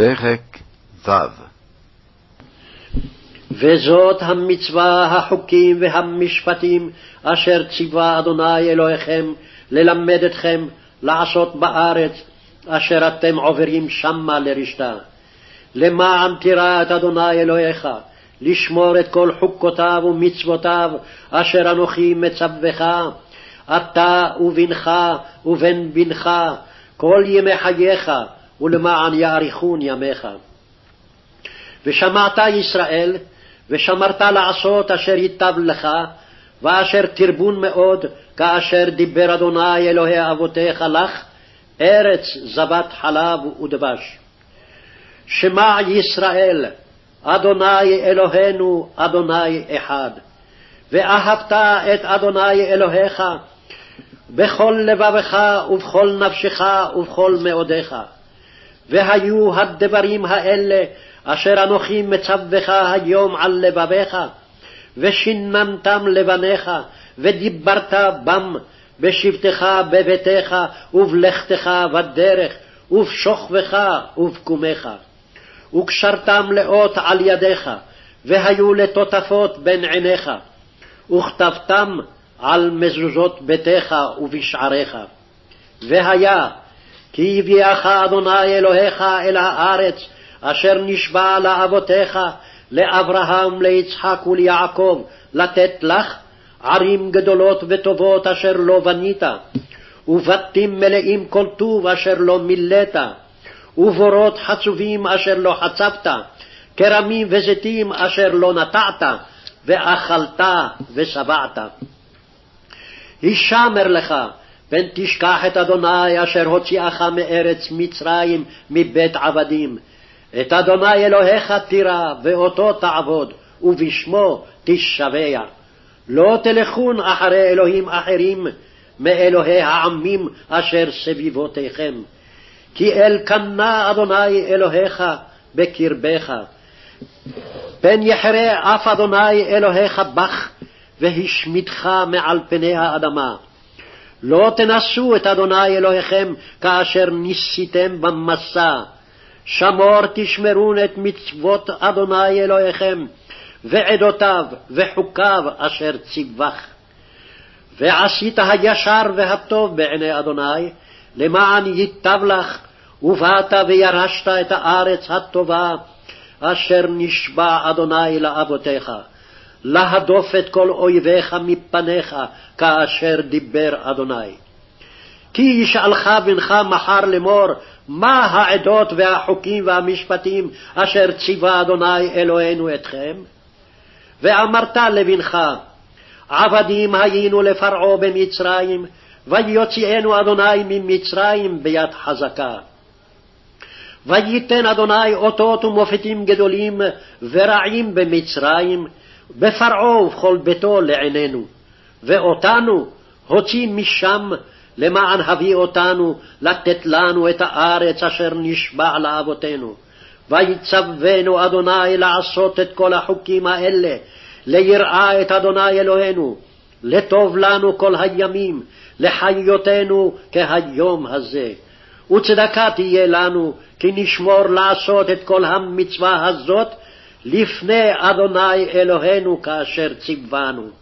פרק ו' וזאת המצווה, החוקים והמשפטים אשר ציווה אדוני אלוהיכם ללמד אתכם לעשות בארץ אשר אתם עוברים שמה לרשתה. למען תירא את אדוני אלוהיך, לשמור את כל חוקותיו ומצוותיו אשר אנוכי מצווך, אתה ובנך ובן בנך כל ימי חייך, ולמען יאריכון ימיך. ושמעת ישראל, ושמרת לעשות אשר ייטב לך, ואשר תרבון מאוד, כאשר דיבר אדוני אלוהי אבותיך לך, ארץ זבת חלב ודבש. שמע ישראל, אדוני אלוהינו, אדוני אחד. ואהבת את אדוני אלוהיך בכל לבבך ובכל נפשך ובכל מאודיך. והיו הדברים האלה אשר אנוכי מצווך היום על לבביך, ושיננתם לבניך, ודיברת בם בשבתך בביתך, ובלכתך בדרך, ובשוכבך ובקומך. וקשרתם לאות על ידיך, והיו לטוטפות בין עיניך, וכתבתם על מזוזות ביתך ובשעריך. והיה כי הביאך אדוני אלוהיך אל הארץ, אשר נשבע לאבותיך, לאברהם, ליצחק וליעקב, לתת לך ערים גדולות וטובות אשר לא בנית, ובתים מלאים כל טוב אשר לא מילאת, ובורות חצובים אשר לא חצבת, כרמים וזיתים אשר לא נטעת, ואכלת ושבעת. הישמר לך, פן תשכח את אדוני אשר הוציאך מארץ מצרים מבית עבדים. את אדוני אלוהיך תירא, ואותו תעבוד, ובשמו תשבע. לא תלכון אחרי אלוהים אחרים מאלוהי העמים אשר סביבותיכם. כי אל קנה אדוני אלוהיך בקרבך. פן יחרה אף אדוני אלוהיך בך, והשמידך מעל פני האדמה. לא תנסו את אדוני אלוהיכם כאשר ניסיתם במסע. שמור תשמרון את מצוות אדוני אלוהיכם, ועדותיו וחוקיו אשר ציווך. ועשית הישר והטוב בעיני אדוני, למען ייטב לך, ובאת וירשת את הארץ הטובה, אשר נשבע אדוני לאבותיך. להדוף את כל אויביך מפניך, כאשר דיבר אדוני. כי ישאלך בנך מחר לאמור, מה העדות והחוקים והמשפטים אשר ציווה אדוני אלוהינו אתכם? ואמרת לבנך, עבדים היינו לפרעה במצרים, ויוציאנו אדוני ממצרים ביד חזקה. וייתן אדוני אותות ומופתים גדולים ורעים במצרים, בפרעה ובכל ביתו לעינינו, ואותנו הוציא משם למען הביא אותנו לתת לנו את הארץ אשר נשבע לאבותינו. ויצוונו אדוני לעשות את כל החוקים האלה, ליראה את אדוני אלוהינו, לטוב לנו כל הימים, לחיותנו כהיום הזה. וצדקה תהיה לנו, כי נשמור לעשות את כל המצווה הזאת לפני אדוני אלוהינו כאשר ציוונו.